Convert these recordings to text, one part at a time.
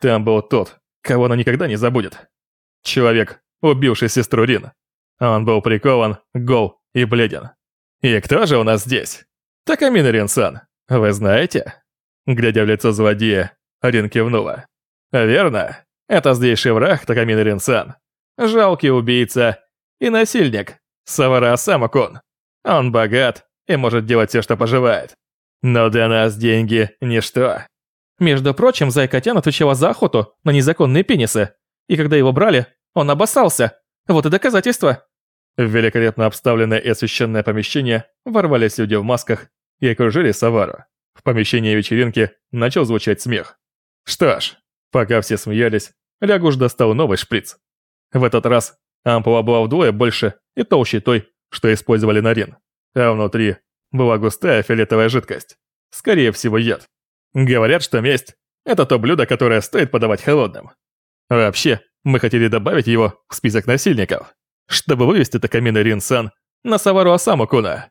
Там был тот, кого она никогда не забудет. Человек, убивший сестру Рин. Он был прикован, гол и бледен. И кто же у нас здесь? Такамина Ринсан, вы знаете? Глядя в лицо злодея, Рин кивнула. Верно, это злейший враг Такамина Ринсан. Жалкий убийца и насильник Савара Самакун. Он богат и может делать все, что пожелает. Но для нас деньги – ничто. Между прочим, Зайкотян отвечала за охоту на незаконные пенисы. И когда его брали, он обоссался. Вот и доказательство. В великолепно обставленное и освещенное помещение ворвались люди в масках и окружили Савару. В помещении вечеринки начал звучать смех. Что ж, пока все смеялись, Лягуш достал новый шприц. В этот раз ампула была вдвое больше и толще той, что использовали на Рин, а внутри была густая фиолетовая жидкость. Скорее всего, яд. Говорят, что месть – это то блюдо, которое стоит подавать холодным. Вообще, мы хотели добавить его в список насильников, чтобы вывести Такамина Рин-сан на Савару Асаму Куна.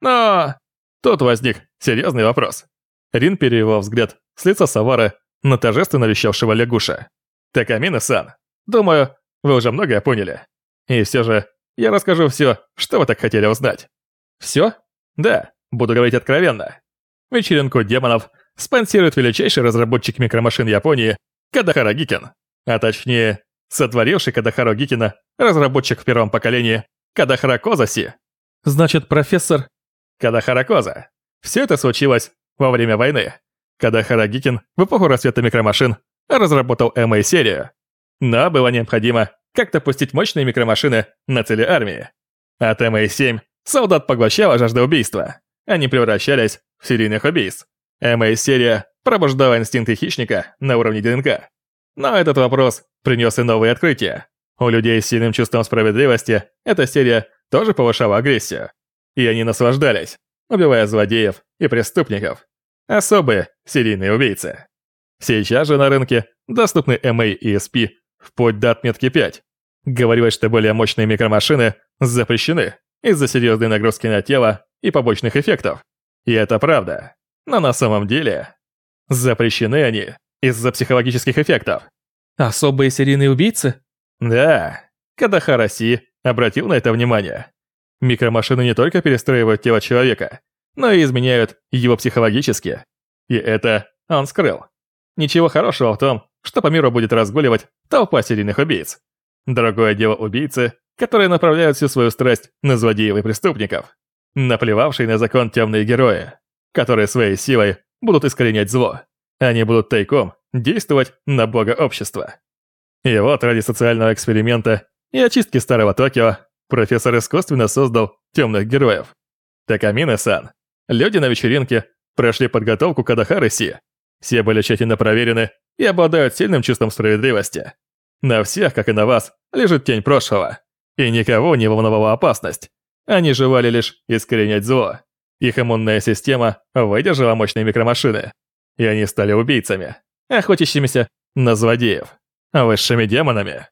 Но тут возник серьезный вопрос. Рин перевел взгляд с лица Савары на торжественно вещавшего лягуша. Такамина-сан, думаю, вы уже многое поняли. И все же, я расскажу все, что вы так хотели узнать. Все? Да, буду говорить откровенно. Вечеринку демонов спонсирует величайший разработчик микромашин Японии Кадахара Гикин. А точнее, сотворивший Кадахару Гикина, разработчик в первом поколении Кадахара Козаси. Значит, профессор... Кадахара Коза. Все это случилось во время войны. Кадахара Гикин в эпоху расцвета микромашин разработал MA-серию. Но было необходимо как-то пустить мощные микромашины на цели армии. От MA-7 солдат поглощала жажда убийства. Они превращались в серийных убийц. MA-серия пробуждала инстинкты хищника на уровне ДНК. Но этот вопрос принес и новые открытия. У людей с сильным чувством справедливости эта серия тоже повышала агрессию. И они наслаждались, убивая злодеев и преступников. Особые серийные убийцы. Сейчас же на рынке доступны MA и SP вплоть до отметки 5. Говорилось, что более мощные микромашины запрещены из-за серьезной нагрузки на тело и побочных эффектов. И это правда. Но на самом деле запрещены они из-за психологических эффектов. Особые серийные убийцы? Да. Кадахара Си обратил на это внимание. Микромашины не только перестраивают тело человека, но и изменяют его психологически. И это он скрыл. Ничего хорошего в том, что по миру будет разгуливать толпа серийных убийц. Другое дело убийцы, которые направляют всю свою страсть на злодеев и преступников, наплевавшие на закон темные герои, которые своей силой будут искоренять зло. Они будут тайком действовать на благо общества. И вот ради социального эксперимента и очистки старого Токио профессор искусственно создал темных героев. Такамина-сан. Люди на вечеринке прошли подготовку к Адахаре-си. Все были тщательно проверены и обладают сильным чувством справедливости. На всех, как и на вас, лежит тень прошлого. И никого не волновала опасность. Они желали лишь искоренять зло. Их иммунная система выдержала мощные микромашины. И они стали убийцами, охотящимися на злодеев, высшими демонами.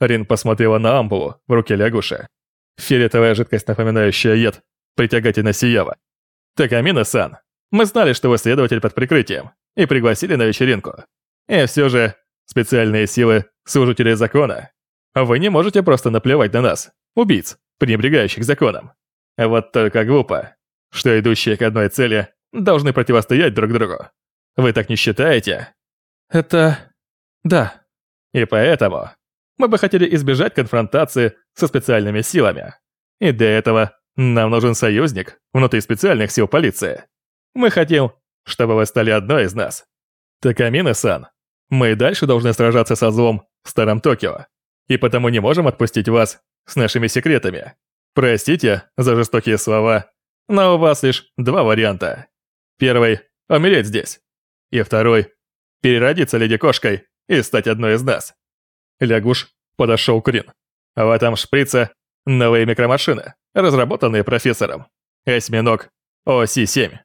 Рин посмотрела на ампулу в руке лягуши. Фиолетовая жидкость, напоминающая яд, притягательно сияла. Такамина-сан, мы знали, что вы следователь под прикрытием, и пригласили на вечеринку. И все же, специальные силы служителей закона. Вы не можете просто наплевать на нас, убийц, пренебрегающих законом. Вот только глупо, что идущие к одной цели должны противостоять друг другу. Вы так не считаете? Это... да. И поэтому мы бы хотели избежать конфронтации со специальными силами. И для этого нам нужен союзник внутри специальных сил полиции. Мы хотим, чтобы вы стали одной из нас. Такамина-сан, мы и дальше должны сражаться со злом в Старом Токио. И потому не можем отпустить вас с нашими секретами. Простите за жестокие слова, но у вас лишь два варианта. Первый – умереть здесь. И второй – переродиться леди-кошкой и стать одной из нас. Лягуш подошел к Рин. В этом шприце новые микромашины, разработанные профессором. Осьминог ОСи-7.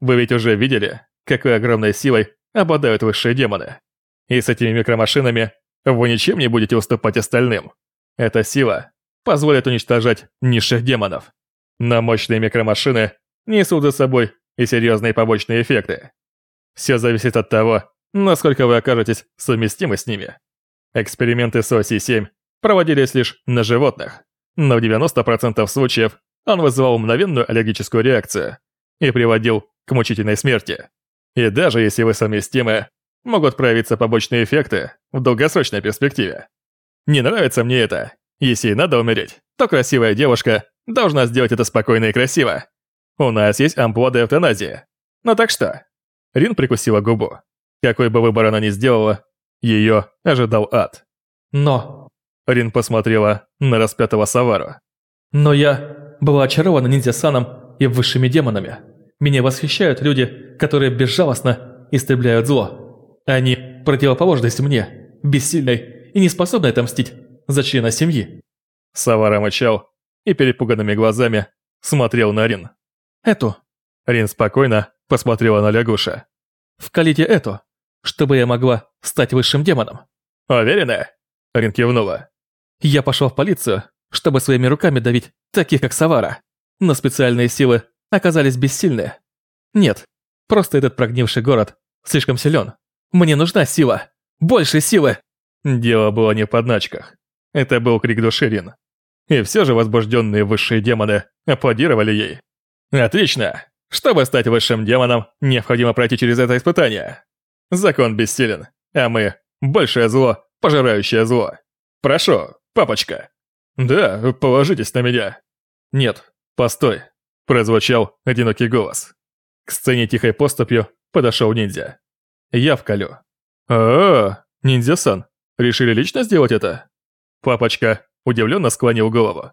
Вы ведь уже видели, какой огромной силой обладают высшие демоны. И с этими микромашинами вы ничем не будете уступать остальным. Эта сила позволит уничтожать низших демонов. Но мощные микромашины несут за собой и серьезные побочные эффекты. Все зависит от того, насколько вы окажетесь совместимы с ними. Эксперименты с ОСИ-7 проводились лишь на животных, но в 90% случаев он вызывал мгновенную аллергическую реакцию и приводил к мучительной смерти. И даже если вы совместимы, могут проявиться побочные эффекты в долгосрочной перспективе. Не нравится мне это. Если и надо умереть, то красивая девушка должна сделать это спокойно и красиво. У нас есть амплуа эвтаназии. Ну так что? Рин прикусила губу. Какой бы выбор она ни сделала, ее ожидал ад. Но... Рин посмотрела на распятого Савару. Но я была очарована ниндзя-саном и высшими демонами. Меня восхищают люди, которые безжалостно истребляют зло. Они противоположность мне, бессильной и неспособной отомстить за члена семьи. Савара мычал и перепуганными глазами смотрел на Рин. Эту. Рин спокойно посмотрела на лягуша. Вкалите эту, чтобы я могла стать высшим демоном. Уверена? Рин кивнула. Я пошел в полицию, чтобы своими руками давить таких, как Савара. Но специальные силы оказались бессильны. Нет, просто этот прогнивший город слишком силен. Мне нужна сила. Больше силы. Дело было не в подначках. Это был крик души Рин. И все же возбужденные высшие демоны аплодировали ей. Отлично! Чтобы стать высшим демоном, необходимо пройти через это испытание. Закон бессилен, а мы – большее зло, пожирающее зло. Прошу, папочка. Да, положитесь на меня. Нет, постой. Прозвучал одинокий голос. К сцене тихой поступью подошел ниндзя. Я вкалю. А, -а, -а ниндзя-сан, решили лично сделать это? Папочка удивленно склонил голову.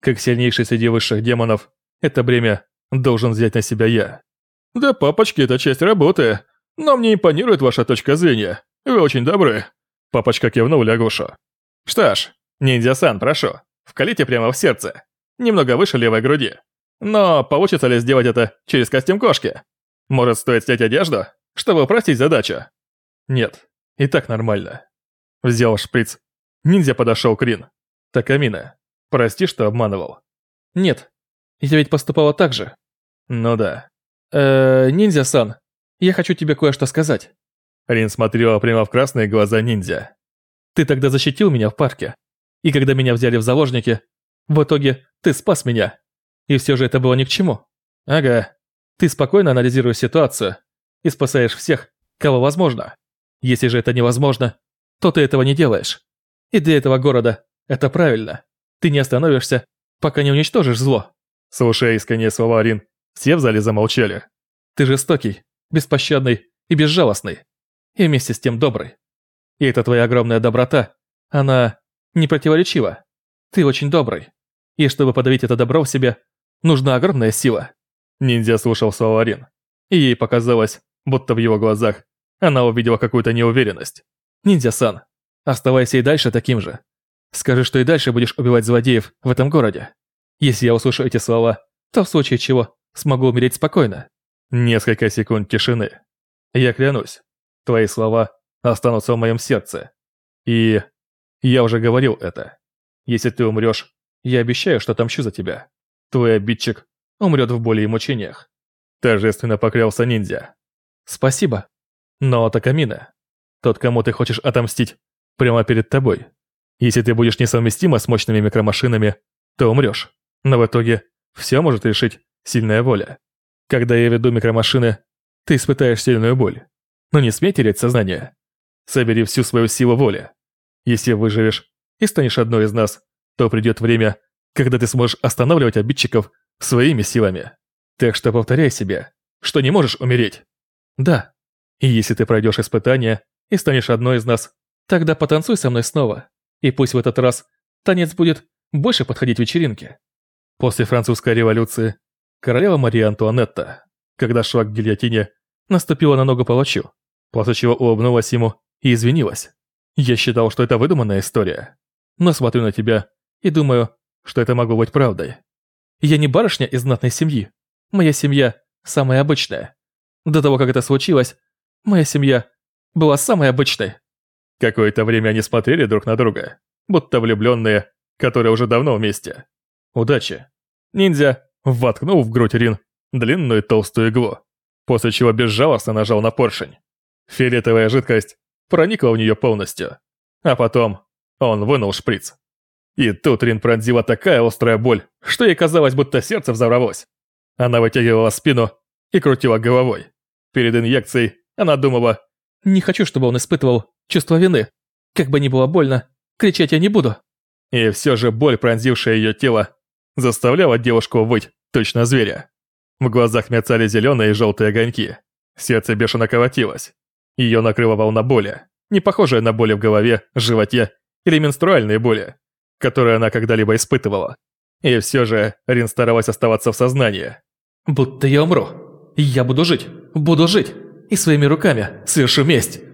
Как сильнейший среди высших демонов, это бремя должен взять на себя я. Да, папочки, это часть работы, но мне импонирует ваша точка зрения. Вы очень добры. Папочка кивнул Лягушу. Что ж, ниндзя-сан, прошу, вкалите прямо в сердце. Немного выше левой груди. Но получится ли сделать это через костюм кошки? Может, стоит снять одежду, чтобы упростить задачу? Нет, и так нормально. Взял шприц. Ниндзя подошел к Рин. Такамина, прости, что обманывал. Нет, я ведь поступала так же. Ну да. Э, ниндзя-сан, я хочу тебе кое-что сказать. Рин смотрела прямо в красные глаза ниндзя. Ты тогда защитил меня в парке. И когда меня взяли в заложники, в итоге ты спас меня. И все же это было ни к чему. Ага. Ты спокойно анализируешь ситуацию и спасаешь всех, кого возможно. Если же это невозможно, то ты этого не делаешь. И для этого города это правильно. Ты не остановишься, пока не уничтожишь зло. Слушая искренние слова Рин, все в зале замолчали. Ты жестокий, беспощадный и безжалостный. И вместе с тем добрый. И эта твоя огромная доброта, она не противоречива. Ты очень добрый. И чтобы подавить это добро в себе, Нужна огромная сила. Ниндзя слушал слова Рин. И ей показалось, будто в его глазах она увидела какую-то неуверенность. Ниндзя-сан, оставайся и дальше таким же. Скажи, что и дальше будешь убивать злодеев в этом городе. Если я услышу эти слова, то в случае чего смогу умереть спокойно. Несколько секунд тишины. Я клянусь, твои слова останутся в моем сердце. И я уже говорил это. Если ты умрешь, я обещаю, что отомщу за тебя. Твой обидчик умрет в боли и мучениях. Торжественно поклялся ниндзя. Спасибо. Но Такамина, тот, кому ты хочешь отомстить, прямо перед тобой. Если ты будешь несовместима с мощными микромашинами, то умрешь. Но в итоге все может решить сильная воля. Когда я веду микромашины, ты испытаешь сильную боль. Но не смей терять сознание. Собери всю свою силу воли. Если выживешь и станешь одной из нас, то придет время, когда ты сможешь останавливать обидчиков своими силами. Так что повторяй себе, что не можешь умереть. Да, и если ты пройдешь испытание и станешь одной из нас, тогда потанцуй со мной снова, и пусть в этот раз танец будет больше подходить вечеринке. После французской революции королева Мария Антуанетта, когда шла к гильотине, наступила на ногу палачу, после чего улыбнулась ему и извинилась. Я считал, что это выдуманная история. Но смотрю на тебя и думаю, что это могло быть правдой. Я не барышня из знатной семьи. Моя семья самая обычная. До того, как это случилось, моя семья была самой обычной. Какое-то время они смотрели друг на друга, будто влюбленные, которые уже давно вместе. Удачи. Ниндзя воткнул в грудь Рин длинную толстую иглу, после чего безжалостно нажал на поршень. Фиолетовая жидкость проникла в нее полностью. А потом он вынул шприц. И тут Рин пронзила такая острая боль, что ей казалось, будто сердце взорвалось. Она вытягивала спину и крутила головой. Перед инъекцией она думала, «Не хочу, чтобы он испытывал чувство вины. Как бы ни было больно, кричать я не буду». И все же боль, пронзившая ее тело, заставляла девушку выть, точно зверя. В глазах мерцали зеленые и желтые огоньки. Сердце бешено колотилось. Ее накрыла волна боли, не похожая на боли в голове, животе или менструальные боли, которые она когда-либо испытывала. И все же Рин старалась оставаться в сознании. «Будто я умру. Я буду жить, буду жить, и своими руками совершу месть».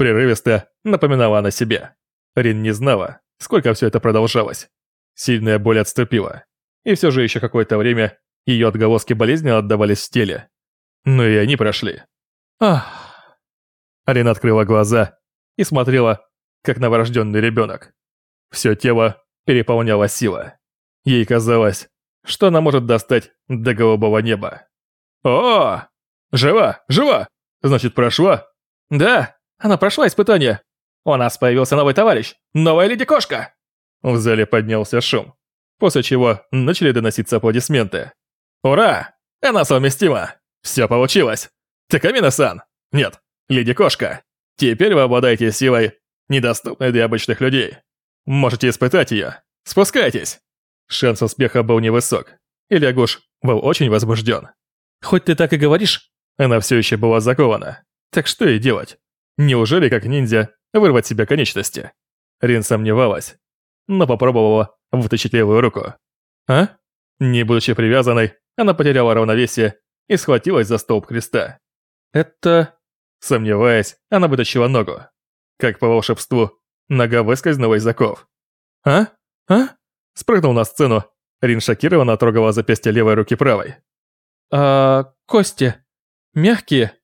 Прерывисто напоминала она себе. Рин не знала, сколько все это продолжалось. Сильная боль отступила. И все же еще какое-то время ее отголоски болезни отдавались в теле. Но и они прошли. Ах. Рин открыла глаза и смотрела, как новорожденный ребенок. Все тело переполняла сила. Ей казалось, что она может достать до голубого неба. «О! Жива! Жива! Значит, прошла?» «Да, она прошла испытание. У нас появился новый товарищ, новая леди-кошка!» В зале поднялся шум, после чего начали доноситься аплодисменты. «Ура! Она совместима! Все получилось! Такамина-сан! Нет, леди-кошка! Теперь вы обладаете силой, недоступной для обычных людей. Можете испытать ее. Спускайтесь!» Шанс успеха был невысок, и Лягуш был очень возбужден. «Хоть ты так и говоришь?» Она все еще была закована. Так что ей делать? Неужели, как ниндзя, вырвать себе конечности? Рин сомневалась, но попробовала вытащить левую руку. А? Не будучи привязанной, она потеряла равновесие и схватилась за столб креста. Это... Сомневаясь, она вытащила ногу. Как по волшебству, нога выскользнула из оков. «А? А?» Спрыгнул на сцену. Рин шокированно трогала запястье левой руки правой. «А... кости? Мягкие?»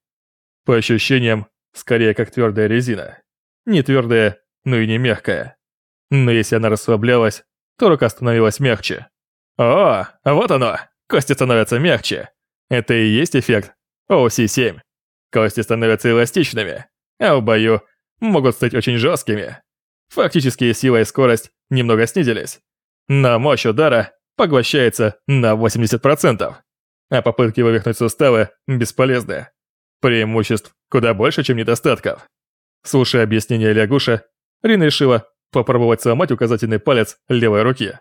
По ощущениям, скорее как твердая резина. Не твердая, но и не мягкая. Но если она расслаблялась, то рука становилась мягче. О, вот оно! Кости становятся мягче. Это и есть эффект OC7. Кости становятся эластичными, а в бою могут стать очень жесткими. Фактически сила и скорость немного снизились. Но мощь удара поглощается на 80%, а попытки вывихнуть суставы бесполезны. Преимуществ куда больше, чем недостатков. Слушая объяснение Лягуша, Рина решила попробовать сломать указательный палец левой руки.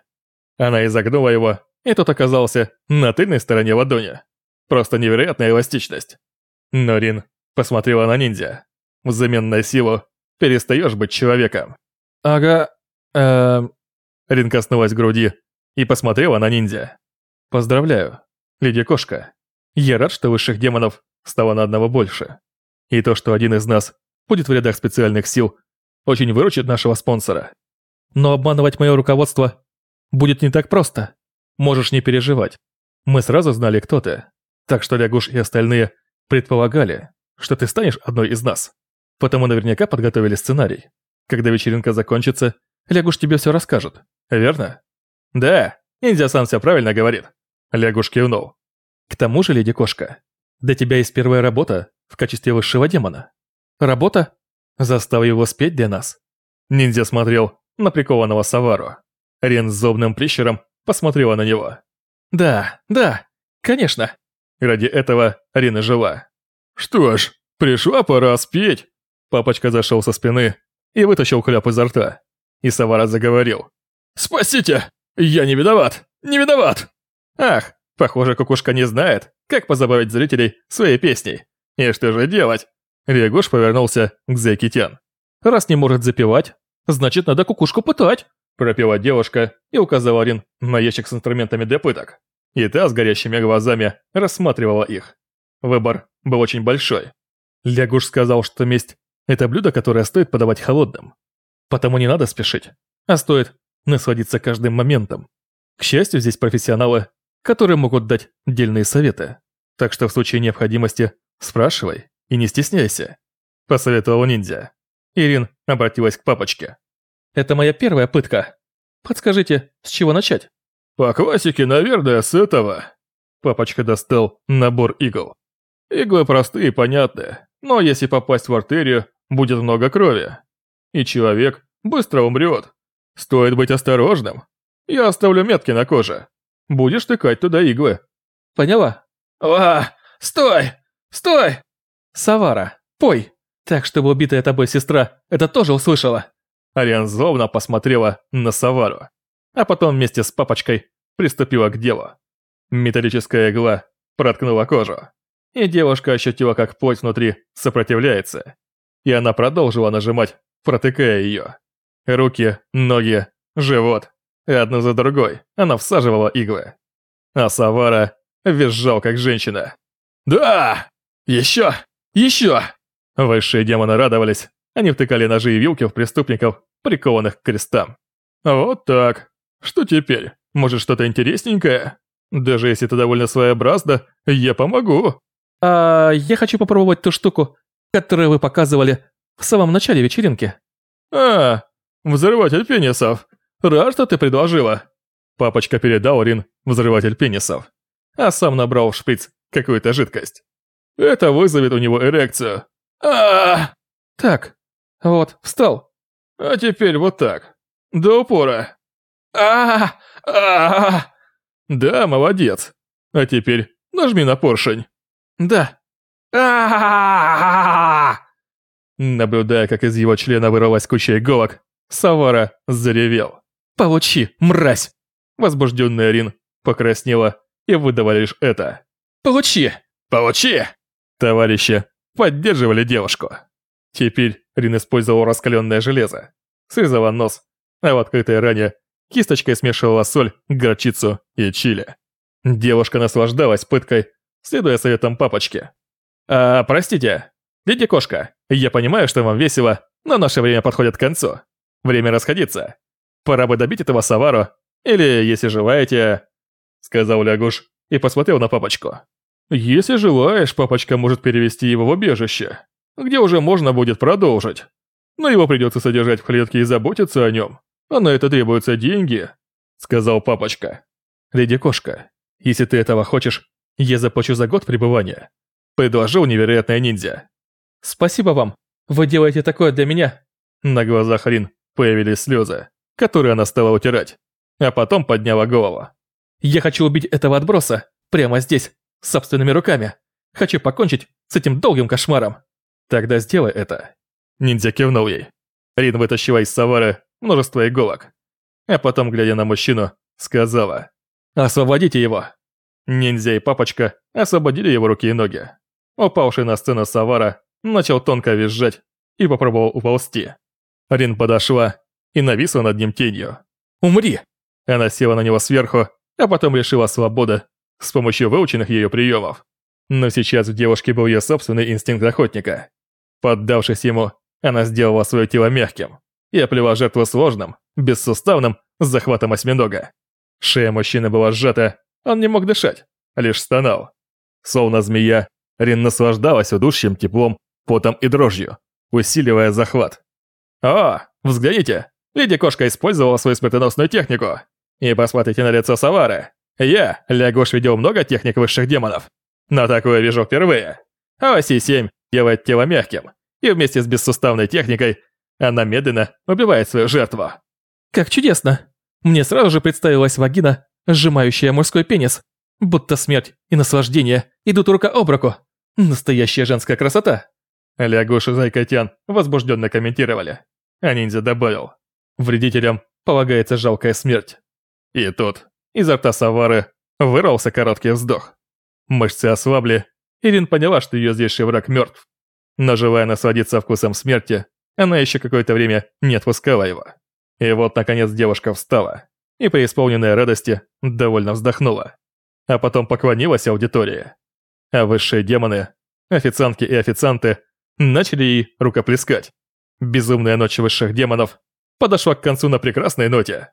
Она изогнула его, и тот оказался на тыльной стороне ладони. Просто невероятная эластичность. Но Рин посмотрела на ниндзя. Взамен на силу перестаешь быть человеком. Ага, эм... Рин коснулась груди и посмотрела на ниндзя. Поздравляю, леди кошка. Я рад, что высших демонов стало на одного больше. И то, что один из нас будет в рядах специальных сил, очень выручит нашего спонсора. Но обманывать мое руководство будет не так просто. Можешь не переживать. Мы сразу знали, кто ты. Так что Лягуш и остальные предполагали, что ты станешь одной из нас. Потому наверняка подготовили сценарий. Когда вечеринка закончится, Лягуш тебе все расскажет, верно? Да, Ниндзя-сан все правильно говорит. Лягуш кивнул. К тому же, леди-кошка, для тебя есть первая работа в качестве высшего демона. Работа? Застав его спеть для нас. Ниндзя смотрел на прикованного Савару. Рен с зобным прищером посмотрела на него. Да, да, конечно. Ради этого Рина жила. Что ж, пришла пора спеть. Папочка зашел со спины и вытащил кляп изо рта. И Савара заговорил. «Спасите! Я не виноват! Не виноват!» Ах, похоже, кукушка не знает, как позабавить зрителей своей песней. И что же делать? Регуш повернулся к Зекитян. «Раз не может запевать, значит, надо кукушку пытать!» Пропела девушка и указала Рин на ящик с инструментами для пыток. И та с горящими глазами рассматривала их. Выбор был очень большой. Лягуш сказал, что месть – это блюдо, которое стоит подавать холодным. Потому не надо спешить, а стоит насладиться каждым моментом. К счастью, здесь профессионалы, которые могут дать дельные советы. Так что в случае необходимости спрашивай и не стесняйся», – посоветовал ниндзя. Ирин обратилась к папочке. «Это моя первая пытка. Подскажите, с чего начать?» «По классике, наверное, с этого». Папочка достал набор игл. Иглы простые и понятные. Но если попасть в артерию, будет много крови. И человек быстро умрет. Стоит быть осторожным. Я оставлю метки на коже. Будешь тыкать туда иглы. Поняла? А, стой! Стой! Савара, пой! Так, чтобы убитая тобой сестра это тоже услышала. Ариан злобно посмотрела на Савару, а потом вместе с папочкой приступила к делу. Металлическая игла проткнула кожу, и девушка ощутила, как плоть внутри сопротивляется, и она продолжила нажимать, протыкая ее. Руки, ноги, живот, и одну за другой она всаживала иглы. А Савара визжал, как женщина. «Да! Еще! Еще!» Высшие демоны радовались. Они втыкали ножи и вилки в преступников, прикованных к крестам. «Вот так. Что теперь? Может, что-то интересненькое? Даже если это довольно своеобразно, я помогу». «А я хочу попробовать ту штуку, которую вы показывали в самом начале вечеринки». «А, взрыватель пенисов. Рад, что ты предложила». Папочка передал Рин взрыватель пенисов, а сам набрал в шприц какую-то жидкость. Это вызовет у него эрекцию. а Так, вот, встал. А теперь вот так. До упора. а а Да, молодец. А теперь нажми на поршень. Да. а Наблюдая, как из его члена вырвалась куча иголок, Савара заревел. «Получи, мразь!» Возбужденная Рин покраснела и выдала лишь это. «Получи! Получи!» Товарищи поддерживали девушку. Теперь Рин использовал раскаленное железо, срезала нос, а в открытой ране кисточкой смешивала соль, горчицу и чили. Девушка наслаждалась пыткой, следуя советам папочки. «А, простите, дядя кошка, я понимаю, что вам весело, но наше время подходит к концу. Время расходиться. Пора бы добить этого Савару, или, если желаете...» Сказал Лягуш и посмотрел на папочку. «Если желаешь, папочка может перевести его в убежище, где уже можно будет продолжить. Но его придется содержать в клетке и заботиться о нем, а на это требуются деньги», сказал папочка. «Леди Кошка, если ты этого хочешь, я заплачу за год пребывания», предложил невероятная ниндзя. «Спасибо вам, вы делаете такое для меня». На глазах Рин появились слезы, которые она стала утирать, а потом подняла голову. «Я хочу убить этого отброса, прямо здесь, собственными руками. Хочу покончить с этим долгим кошмаром». «Тогда сделай это». Ниндзя кивнул ей. Рин вытащила из Савары множество иголок. А потом, глядя на мужчину, сказала «Освободите его». Ниндзя и папочка освободили его руки и ноги. Упавший на сцену Савара начал тонко визжать и попробовал уползти. Рин подошла и нависла над ним тенью. «Умри!» Она села на него сверху, а потом решила свободы с помощью выученных ее приемов. Но сейчас в девушке был ее собственный инстинкт охотника. Поддавшись ему, она сделала свое тело мягким и оплела жертву сложным, бессуставным захватом осьминога. Шея мужчины была сжата, он не мог дышать, лишь стонал. Словно змея, Рин наслаждалась удушьем, теплом, потом и дрожью, усиливая захват. «О, взгляните, леди-кошка использовала свою смертоносную технику. И посмотрите на лицо Савары. Я, Лягуш, видел много техник высших демонов, но такое вижу впервые. Оси-7 делает тело мягким, и вместе с бессуставной техникой она медленно убивает свою жертву. Как чудесно! Мне сразу же представилась вагина, сжимающая мужской пенис. Будто смерть и наслаждение идут рука об руку. Настоящая женская красота. Лягуш и Зайкотян возбужденно комментировали. А ниндзя добавил. Вредителям полагается жалкая смерть. И тут изо рта Савары вырвался короткий вздох. Мышцы ослабли, Ирин поняла, что ее здешний враг мертв. Но желая насладиться вкусом смерти, она еще какое-то время не отпускала его. И вот, наконец, девушка встала и, преисполненная радости, довольно вздохнула. А потом поклонилась аудитории. А высшие демоны, официантки и официанты, начали ей рукоплескать. Безумная ночь высших демонов подошла к концу на прекрасной ноте.